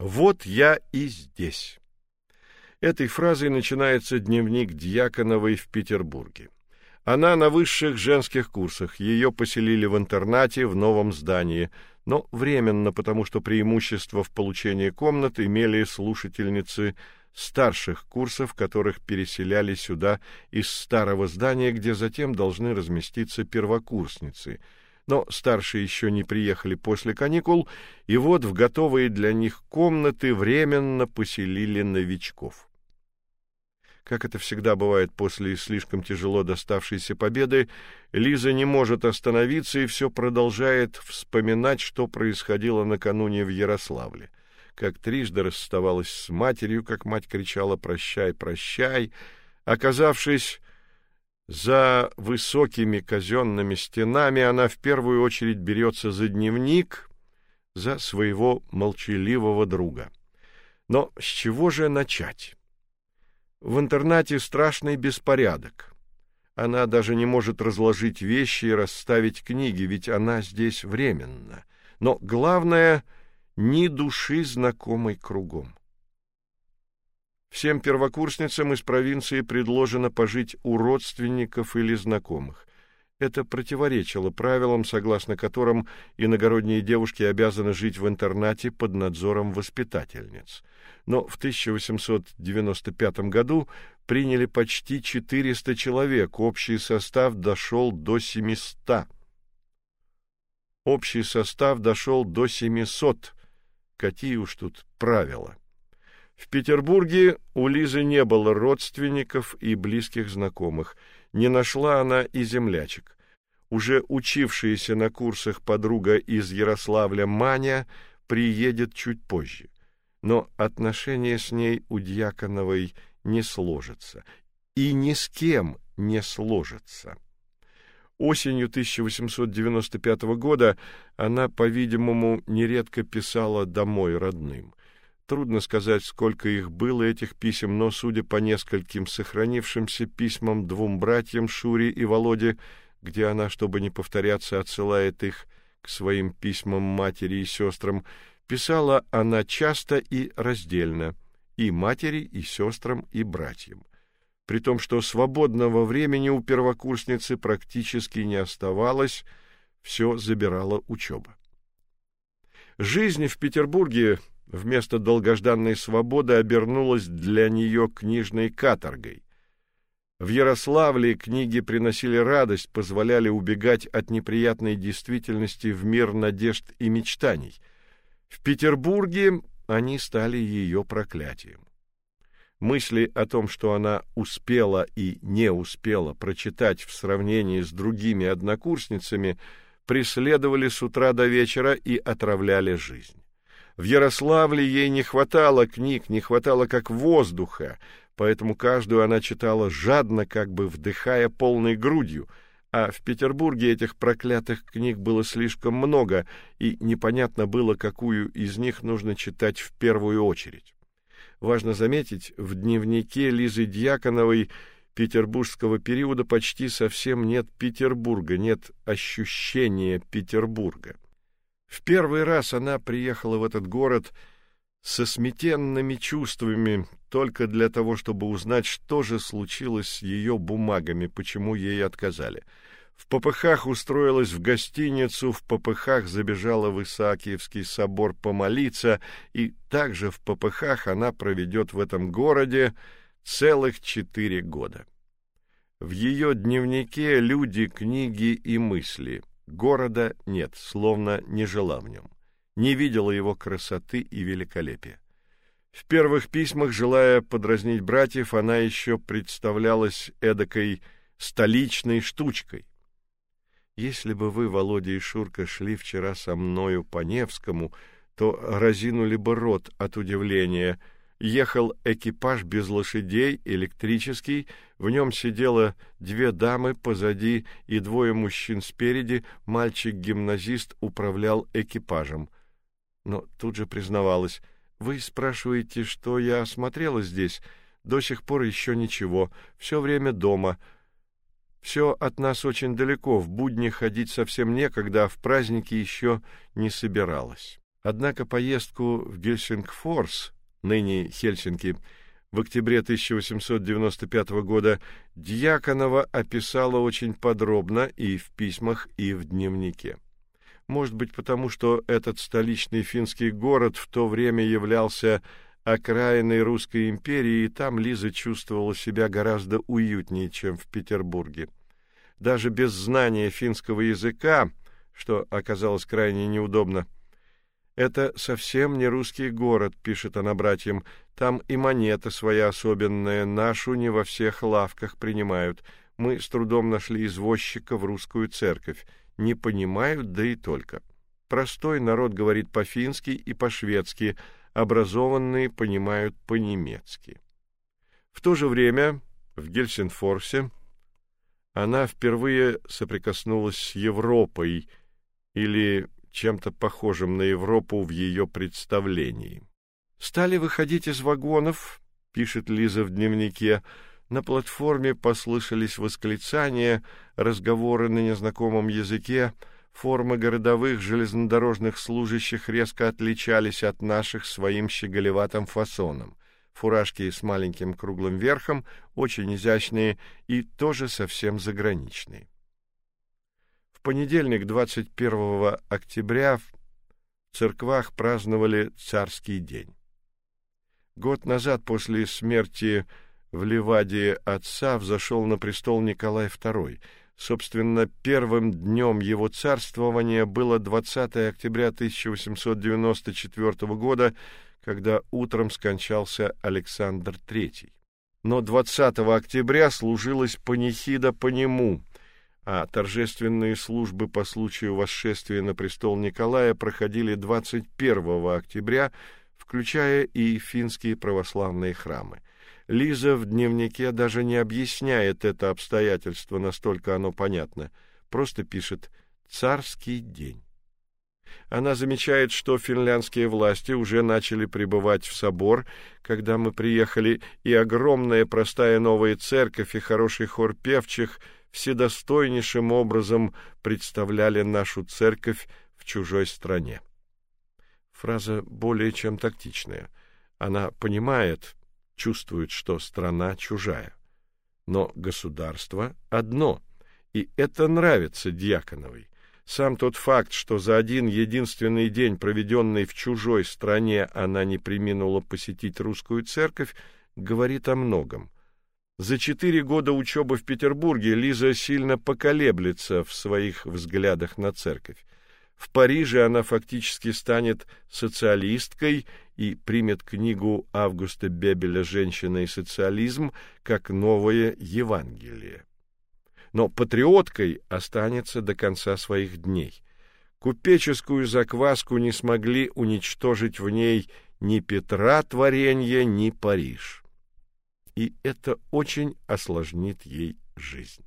Вот я и здесь. Этой фразой начинается дневник Дьяконовой в Петербурге. Она на высших женских курсах. Ее поселили в интернате в новом здании, но временно, потому что преимущество в получении комнат имели слушательницы старших курсов, которых переселяли сюда из старого здания, где затем должны разместиться первокурсницы – но старшие еще не приехали после каникул, и вот в готовые для них комнаты временно поселили новичков. Как это всегда бывает после слишком тяжело доставшейся победы, Лиза не может остановиться и все продолжает вспоминать, что происходило накануне в Ярославле. Как трижды расставалась с матерью, как мать кричала «Прощай, прощай!», оказавшись за высокими казенными стенами она в первую очередь берется за дневник, за своего молчаливого друга. Но с чего же начать? В интернате страшный беспорядок. Она даже не может разложить вещи и расставить книги, ведь она здесь временно. Но главное ни души знакомой кругом. Всем первокурсницам из провинции предложено пожить у родственников или знакомых. Это противоречило правилам, согласно которым иногородние девушки обязаны жить в интернате под надзором воспитательниц. Но в 1895 году приняли почти 400 человек, общий состав дошел до 700. Общий состав дошел до 700. Какие уж тут правила. В Петербурге у Лизы не было родственников и близких знакомых. Не нашла она и землячек. Уже учившаяся на курсах подруга из Ярославля Маня приедет чуть позже. Но отношения с ней у Дьяконовой не сложатся. И ни с кем не сложатся. Осенью 1895 года она, по-видимому, нередко писала домой родным. Трудно сказать, сколько их было этих писем, но судя по нескольким сохранившимся письмам двум братьям Шуре и Володе, где она, чтобы не повторяться, отсылает их к своим письмам матери и сестрам, писала она часто и раздельно, и матери, и сестрам, и братьям. При том, что свободного времени у первокурсницы практически не оставалось, все забирала учеба. Жизнь в Петербурге вместо долгожданной свободы обернулась для нее книжной каторгой. В Ярославле книги приносили радость, позволяли убегать от неприятной действительности в мир надежд и мечтаний. В Петербурге они стали ее проклятием. Мысли о том, что она успела и не успела прочитать в сравнении с другими однокурсницами, преследовали с утра до вечера и отравляли жизнь. В Ярославле ей не хватало книг, не хватало как воздуха, поэтому каждую она читала жадно, как бы вдыхая полной грудью, а в Петербурге этих проклятых книг было слишком много, и непонятно было, какую из них нужно читать в первую очередь. Важно заметить, в дневнике Лизы Дьяконовой петербургского периода почти совсем нет Петербурга, нет ощущения Петербурга. В первый раз она приехала в этот город со сметенными чувствами только для того, чтобы узнать, что же случилось с ее бумагами, почему ей отказали. В попыхах устроилась в гостиницу, в попыхах забежала в Исаакиевский собор помолиться, и также в попыхах она проведет в этом городе целых четыре года. В ее дневнике люди, книги и мысли. Города нет, словно не жила в нем. Не видела его красоты и великолепия. В первых письмах, желая подразнить братьев, она еще представлялась эдакой столичной штучкой. Если бы вы, Володя и Шурка, шли вчера со мною по Невскому, то разинули бы рот от удивления — ехал экипаж без лошадей, электрический, в нем сидело две дамы позади и двое мужчин спереди, мальчик-гимназист управлял экипажем. Но тут же признавалась: "Вы спрашиваете, что я осмотрела здесь? До сих пор еще ничего, все время дома. Все от нас очень далеко, в будни ходить совсем некогда, а в праздники еще не собиралась". Однако поездку в Гельсингфорс, ныне Хельсинки, в октябре 1895 года Дьяконова описала очень подробно и в письмах, и в дневнике. Может быть, потому что этот столичный финский город в то время являлся окраиной русской империи, и там Лиза чувствовала себя гораздо уютнее, чем в Петербурге. Даже без знания финского языка, что оказалось крайне неудобно, это совсем не русский город, пишет она братьям. Там и монета своя особенная, нашу не во всех лавках принимают. Мы с трудом нашли извозчика в русскую церковь. Не понимают, да и только. Простой народ говорит по-фински и по-шведски, образованные понимают по-немецки. В то же время в Гельсинфорсе она впервые соприкоснулась с Европой или чем-то похожим на Европу в ее представлении. Стали выходить из вагонов, пишет Лиза в дневнике. На платформе послышались восклицания, разговоры на незнакомом языке. Формы городовых железнодорожных служащих резко отличались от наших своим щеголеватым фасоном. Фуражки с маленьким круглым верхом, очень изящные и тоже совсем заграничные. Понедельник, 21 октября, в церквах праздновали царский день. Год назад после смерти в Ливадии отца взошел на престол Николай II. Собственно, первым днем его царствования было 20 октября 1894 года, когда утром скончался Александр III. Но 20 октября служилась панихида по нему, а торжественные службы по случаю восшествия на престол Николая проходили 21 октября, включая и финские православные храмы. Лиза в дневнике даже не объясняет это обстоятельство, настолько оно понятно, просто пишет «царский день». Она замечает, что финляндские власти уже начали прибывать в собор, когда мы приехали, и огромная простая новая церковь и хороший хор певчих – вседостойнейшим образом представляли нашу церковь в чужой стране. Фраза более чем тактичная. Она понимает, чувствует, что страна чужая. Но государство одно, и это нравится Дьяконовой. Сам тот факт, что за один единственный день, проведенный в чужой стране, она не преминула посетить русскую церковь, говорит о многом. За четыре года учебы в Петербурге Лиза сильно поколеблется в своих взглядах на церковь. В Париже она фактически станет социалисткой и примет книгу Августа Бебеля «Женщина и социализм» как новое Евангелие. Но патриоткой останется до конца своих дней. Купеческую закваску не смогли уничтожить в ней ни Петра творенье, ни Париж и это очень осложнит ей жизнь.